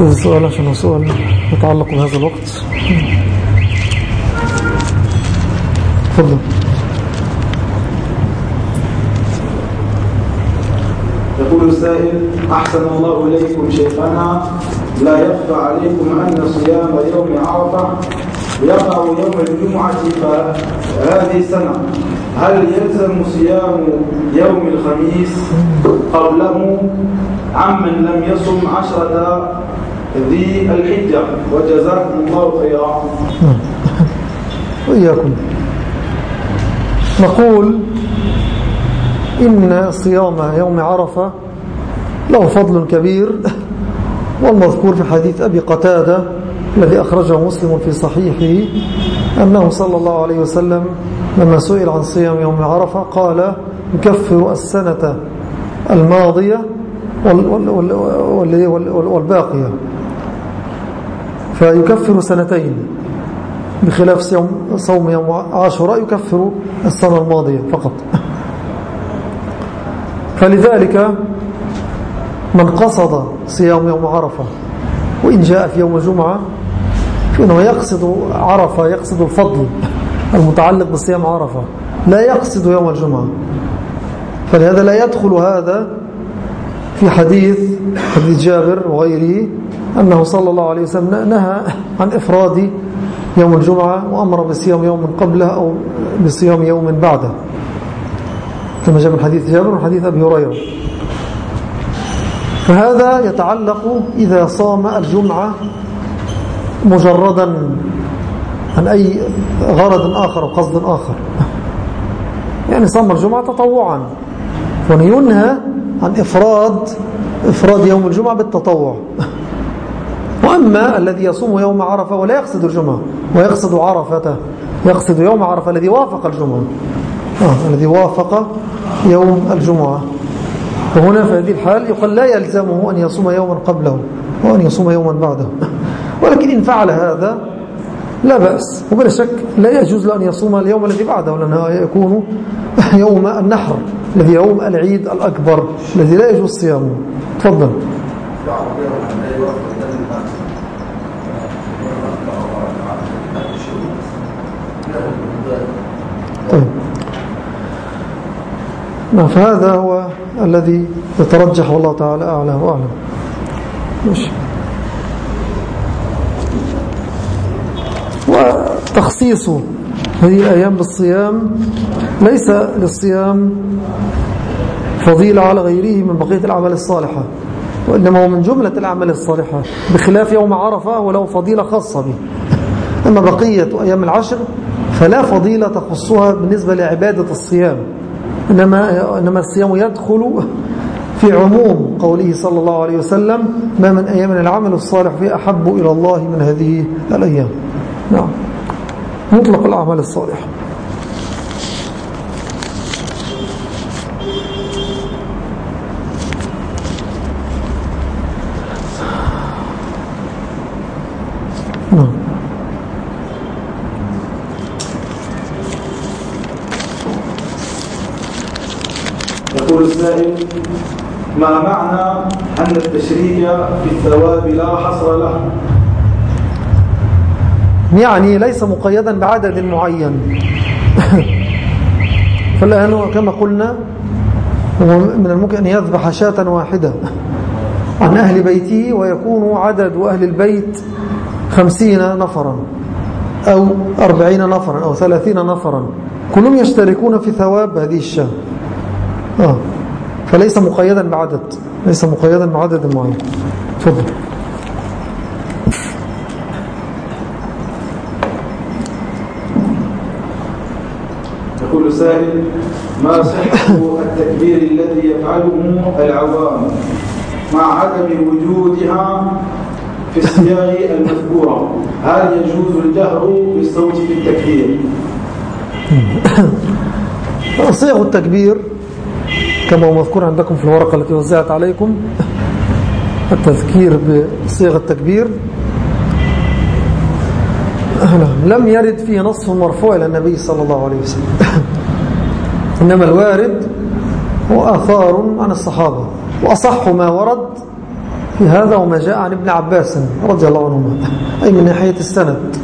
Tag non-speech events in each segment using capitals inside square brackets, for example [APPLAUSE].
هذا السؤال عشان هو سؤال يتعلق بهذا الوقت. تفضل. يقول السائل أحسن الله إليكم شيخنا. لا يخفى عليكم أن صيام يوم عرفة يقع يوم الجمعة فهذه السنة. هل يلزم صيام يوم الخميس؟ قبله. عمن لم يصم عشرة ذي الحجة. وجزاكم الله خيرا. [LAUGHS] وإياكم. نقول إن صيام يوم عرفة له فضل كبير والمذكور في حديث أبي قتادة الذي أخرجه مسلم في صحيحه أنه صلى الله عليه وسلم لما سئل عن صيام يوم عرفة قال يكفر السنة الماضية والباقية. فيكفر سنتين بخلاف صوم يوم عاشوراء يكفر السنة الماضية فقط. فلذلك من قصد صيام يوم عرفة وإن جاء في يوم الجمعة فإنه يقصد عرفة يقصد الفضل المتعلق بصيام عرفة لا يقصد يوم الجمعة. فلهذا لا يدخل هذا في حديث حديث جابر وغيره أنه صلى الله عليه وسلم نهى عن إفراد يوم الجمعة وأمر بصيام يوم قبله أو بصيام يوم بعده. كما جاء من حديث جابر وحديث أبي هريرة. فهذا يتعلق إذا صام الجمعة مجردا عن أي غرض آخر وقصد آخر. يعني صام الجمعة تطوعا. ينهى عن إفراد إفراد يوم الجمعة بالتطوع. وأما الذي يصوم يوم عرفة ولا يقصد الجمعة ويقصد عرفته يقصد يوم عرفة الذي وافق الجمعة. آه الذي وافق يوم الجمعة. وهنا في هذه الحال يقال لا يلزمه أن يصوم يوما قبله وأن يصوم يوما بعده. ولكن إن فعل هذا لا بأس وبلا شك لا يجوز له أن يصوم اليوم الذي بعده لأنه يكون يوم النحر الذي يوم العيد الأكبر الذي لا يجوز صيامه. تفضل. طيب. نعم فهذا هو الذي يترجح والله تعالى أعلى وأعلم. وتخصيص هذه الأيام بالصيام ليس للصيام فضيلة على غيره من بقية الأعمال الصالحة. وإنما هو من جملة الأعمال الصالحة بخلاف يوم عرفة وله فضيلة خاصة به. أما بقية أيام العشر فلا فضيلة تخصها بالنسبة لعبادة الصيام. إنما, إنما الصيام يدخل في عموم قوله صلى الله عليه وسلم ما من أيام العمل الصالح فيه أحب إلى الله من هذه الأيام. نعم. مطلق الأعمال الصالحة. يقول السائل ما معنى أن التشريك في الثواب لا حصر له؟ يعني ليس مقيدا بعدد معين. [LAUGHS] فالآن كما قلنا من الممكن أن يذبح شاة واحدة عن أهل بيته ويكون عدد أهل البيت خمسين نفرا أو أربعين نفرا أو ثلاثين نفرا. كلهم يشتركون في ثواب هذه الشاة. آه. فليس مقيدا بعدد ليس مقيدا بعدد معين تفضل. يقول سائل ما صحة التكبير الذي يفعله العوام مع عدم وجودها في الصياغ المذكورة هل يجوز الجهر بالصوت في التكبير؟ [COUGHS] صيغ التكبير كما هو مذكور عندكم في الورقة التي وزعت عليكم التذكير بصيغ التكبير. لم يرد فيه نص مرفوع إلى النبي صلى الله عليه وسلم. [LAUGHS] إنما الوارد هو آثار عن الصحابة وأصح ما ورد في هذا وما جاء عن ابن عباس رضي الله عنهما أي من ناحية السند.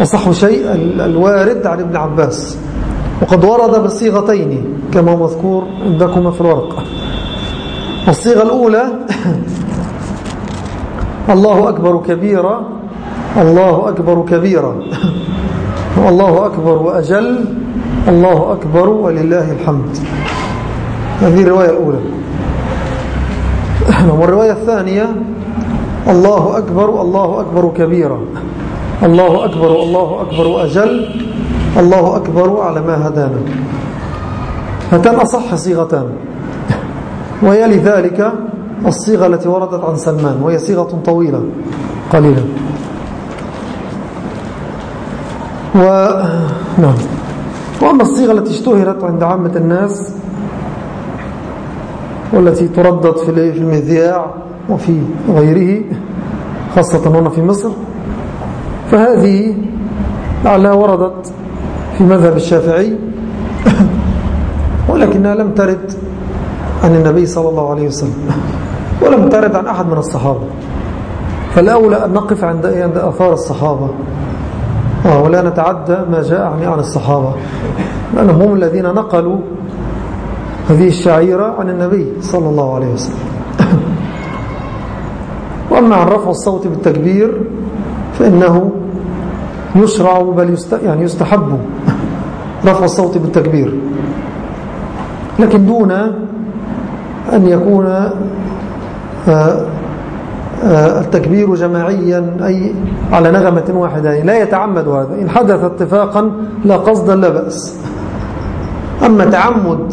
أصح شيء الوارد عن ابن عباس. وقد ورد بصيغتين كما مذكور عندكما في الورقة الصيغة الأولى [LAUGHS] الله أكبر كبيرا الله أكبر كبيرا. [LAUGHS] الله أكبر وأجل الله أكبر ولله الحمد. هذه الرواية الأولى. [LAUGHS] والرواية الثانية الله أكبر الله أكبر كبيرا. الله أكبر الله أكبر وأجل الله أكبر على ما هدانا. هاتان أصح صيغتان. ويلي ذلك الصيغة التي وردت عن سلمان وهي صيغة طويلة قليلا و... نعم. وأما الصيغة التي اشتهرت عند عامة الناس والتي تردد في المذياع وفي غيره خاصة هنا في مصر فهذه لعلها وردت في مذهب الشافعي. ولكنها لم ترد عن النبي صلى الله عليه وسلم ولم ترد عن أحد من الصحابة. فالأولى أن نقف عند عند أثار الصحابة. آه، ولا نتعدى ما جاء عن الصحابة. لأنهم هم الذين نقلوا هذه الشعيرة عن النبي صلى الله عليه وسلم. [COUGHS] وأما عن رفع الصوت بالتكبير فإنه يشرع بل. يعني يستحب. رفع الصوت بالتكبير. لكن دون أن يكون آه، آه، التكبير جماعيا أي على نغمة واحدة لا يتعمد هذا. إن حدث اتفاقا لا قصدا لا بأس. أما تعمد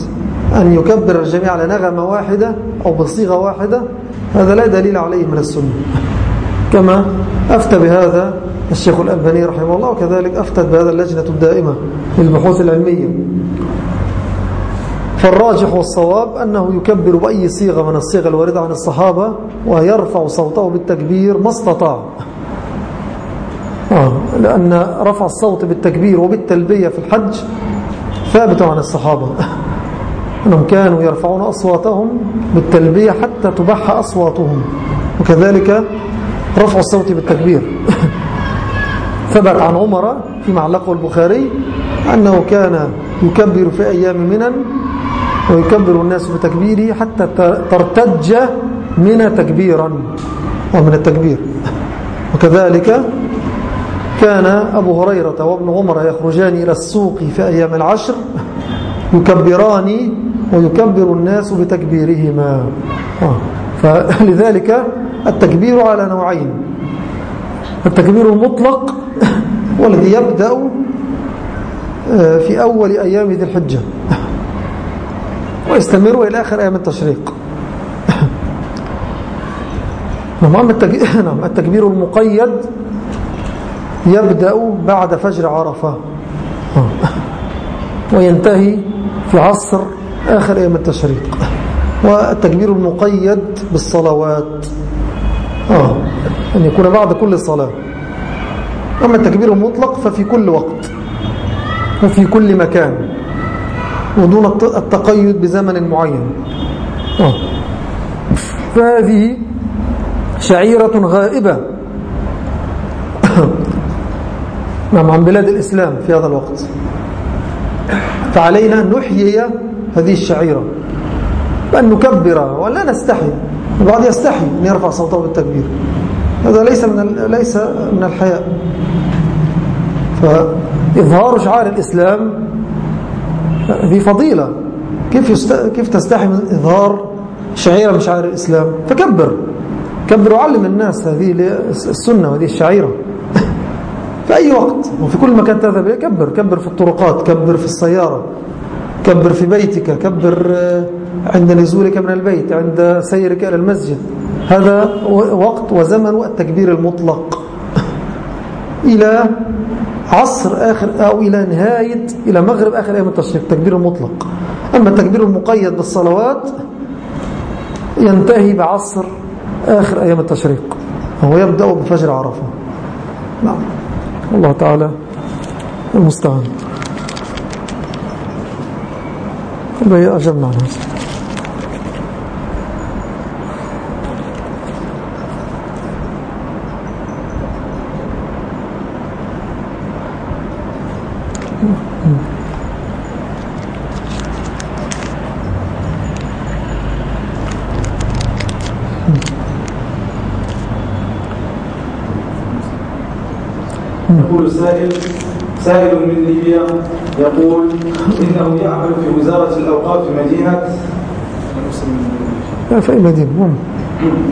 أن يكبر الجميع على نغمة واحدة أو بصيغة واحدة هذا لا دليل عليه من السنة. كما أفتى بهذا الشيخ الألباني رحمه الله وكذلك أفتت بهذا اللجنة الدائمة. للبحوث العلمية. فالراجح والصواب أنه يكبر بأي صيغة من الصيغة الواردة عن الصحابة ويرفع صوته بالتكبير ما استطاع. آه لأن رفع الصوت بالتكبير وبالتلبية في الحج ثابت عن الصحابة. أنهم كانوا يرفعون أصواتهم بالتلبية حتى تبح أصواتهم. وكذلك رفع الصوت بالتكبير. [LAUGHS] ثبت عن عمر في معلقه البخاري أنه كان يكبر في أيام منن ويكبر الناس بتكبيره حتى ترتج من تكبيرا ومن التكبير وكذلك كان أبو هريرة وابن عمر يخرجان إلى السوق في أيام العشر يكبران ويكبر الناس بتكبيرهما آه. فلذلك التكبير على نوعين التكبير المطلق والذي يبدأ في أول أيام ذي الحجة. [LAUGHS] ويستمر إلى آخر أيام التشريق. [LAUGHS] نعم, [LAUGHS] نعم التكبير المقيد يبدأ بعد فجر عرفة. وينتهي في عصر آخر أيام التشريق. والتكبير المقيد بالصلوات. آه أن يكون بعد كل صلاة أما التكبير المطلق ففي كل وقت. وفي كل مكان ودون التقيد بزمن معين. آه. فهذه شعيرة غائبة. [COUGHS] نعم عن بلاد الإسلام في هذا الوقت. فعلينا أن نحيي هذه الشعيرة. بأن نكبر ولا نستحي. البعض يستحي أن يرفع صوته بالتكبير. هذا ليس من ليس من الحياء. فإظهار شعار الإسلام ذي فضيلة. كيف يست... كيف تستحي من إظهار شعيرة من شعائر الإسلام؟ فكبر. كبر وعلم الناس هذه السنة وهذه الشعيرة. [LAUGHS] في أي وقت. وفي كل مكان تذهب كبر. كبر في الطرقات. كبر في السيارة. كبر في بيتك. كبر آه، عند نزولك من البيت. عند سيرك إلى المسجد. هذا وقت وزمن التكبير المطلق. [LAUGHS] إلى عصر آخر أو إلى نهاية إلى مغرب آخر أيام التشريق التكبير المطلق أما التكبير المقيد بالصلوات ينتهي بعصر آخر أيام التشريق. وهو يبدأ بفجر عرفة. نعم. الله تعالى المستعان. أجبنا عن هذا. يقول السائل سائل من ليبيا يقول إنه يعمل في وزارة الأوقاف في مدينة. في أي مدينة؟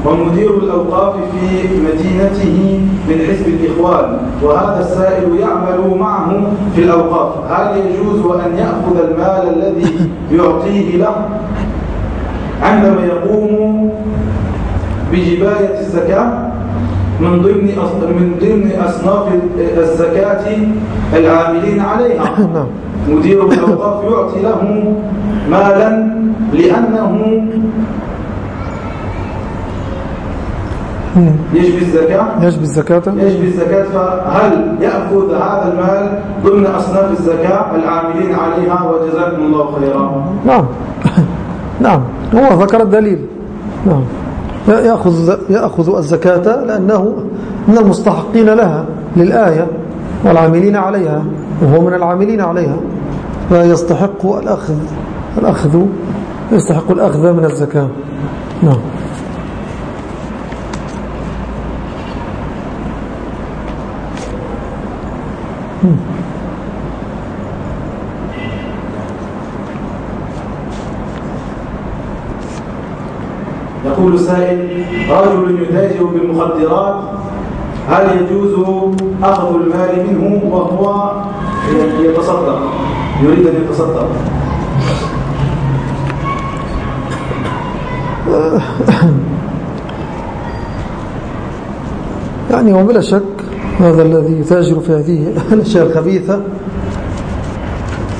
ومدير الأوقاف في مدينته من حزب الإخوان وهذا السائل يعمل معه في الأوقاف. هل يجوز أن يأخذ المال الذي يعطيه له؟ عندما يقوم بجباية الزكاة من ضمن من ضمن أصناف الزكاة العاملين عليها. [LAUGHS] نعم. مدير الأوقاف يعطي له مالا لأنه يجبي الزكاة. يجبي الزكاة. يجبي الزكاة. فهل يأخذ هذا المال ضمن أصناف الزكاة العاملين عليها؟ وجزاكم الله خيرا. نعم. [LAUGHS] نعم. هو ذكر الدليل. نعم. يأخذ, يأخذ الزكاة لأنه من المستحقين لها للآية والعاملين عليها وهو من العاملين عليها. فيستحق الأخذ الأخذ يستحق الأخذ من الزكاة. نعم. يقول سائل رجل يتاجر بالمخدرات هل يجوز أخذ المال منه وهو يتصدق؟ يريد أن يتصدق. [COUGHS] يعني وبلا شك هذا الذي يتاجر في هذه [LAUGHS] الأشياء الخبيثة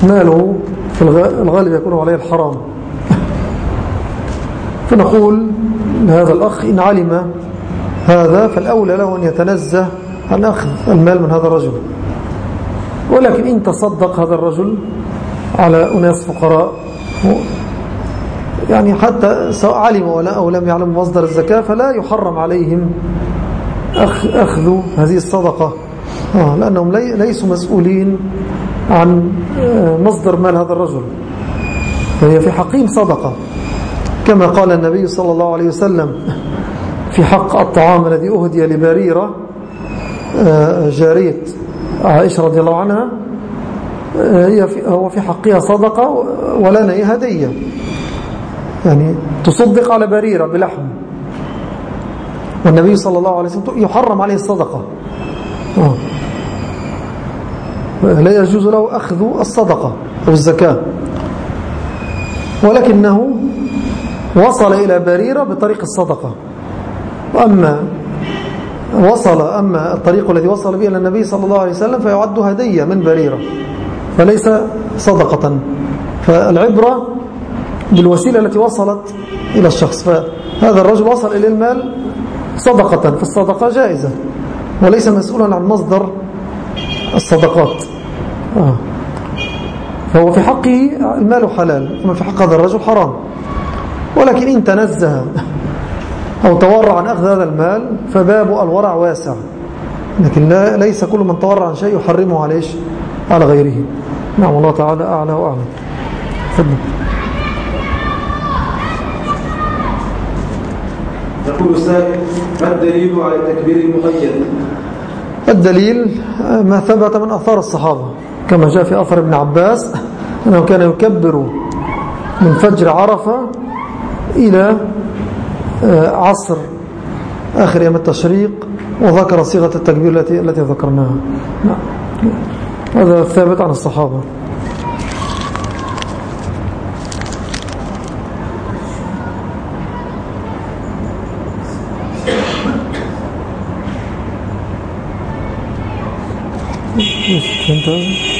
ماله في الغالب يكون عليه الحرام. فنقول لهذا الأخ إن علم هذا فالأولى له أن يتنزه عن أخذ المال من هذا الرجل. ولكن إن تصدق هذا الرجل على أناس فقراء يعني حتى سواء علم ولا أو لم يعلم مصدر الزكاة فلا يحرم عليهم أخذ هذه الصدقة. آه لأنهم ليسوا مسؤولين عن آه، مصدر مال هذا الرجل. فهي في حقهم صدقة. كما قال النبي صلى الله عليه وسلم في حق الطعام الذي أهدي لبريرة آه، جارية عائشة رضي الله عنها آه، هو في حقها صدقة ولنا هدية. يعني تصدق على بريرة بلحم. والنبي صلى الله عليه وسلم يحرم عليه الصدقة. آه. لا يجوز له أخذ الصدقة أو الزكاة. ولكنه وصل إلى بريرة بطريق الصدقة. وأما وصل أما الطريق الذي وصل به إلى النبي صلى الله عليه وسلم فيعد هدية من بريرة فليس صدقة. فالعبرة بالوسيلة التي وصلت إلى الشخص. فهذا الرجل وصل إلى المال صدقة فالصدقة جائزة وليس مسؤولا عن مصدر الصدقات. آه. فهو في حقه المال حلال أما في حق هذا الرجل حرام. ولكن إن تنزه أو تورع عن أخذ هذا المال فباب الورع واسع. لكن لا ليس كل من تورع عن شيء يحرمه على إيش؟ على غيره. نعم الله تعالى أعلى وأعلم. فضل يقول السائل ما الدليل على التكبير المقيد؟ الدليل ما ثبت من أثار الصحابة. كما جاء في أثر ابن عباس أنه كان يكبر من فجر عرفة إلى آه، عصر آخر يوم التشريق وذكر صيغة التكبير التي التي ذكرناها. نعم. هذا ثابت عن الصحابة. فهمت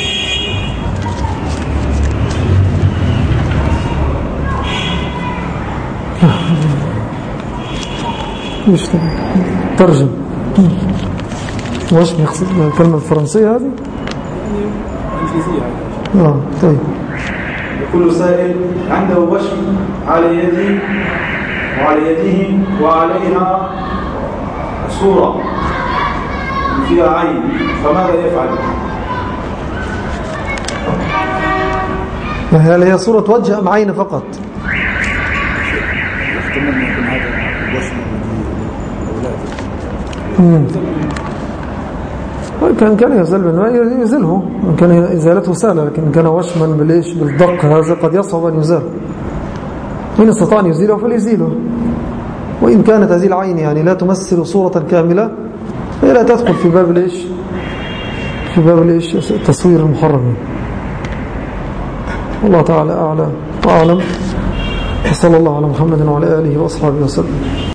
إيش ترجم. واش يقصد الكلمة الفرنسية هذه؟ إنجليزية. آه طيب. يقول سائل عنده وشم على يده وعلى يده وعليها صورة. فيها عين. فماذا يفعل؟ هل هي صورة وجه أم عين فقط؟ كان كان يزال بالماء يزيله إن كان إزالته سهلة لكن كان وشما بالإيش بالدق هذا قد يصعب أن يزال. من استطاع أن يزيله فليزيله. وإن كانت هذه العين يعني لا تمثل صورة كاملة فهي لا تدخل في باب الإيش في باب الإيش التصوير المحرم. الله تعالى أعلى وأعلم. وصلى الله على محمد وعلى آله وأصحابه وسلم.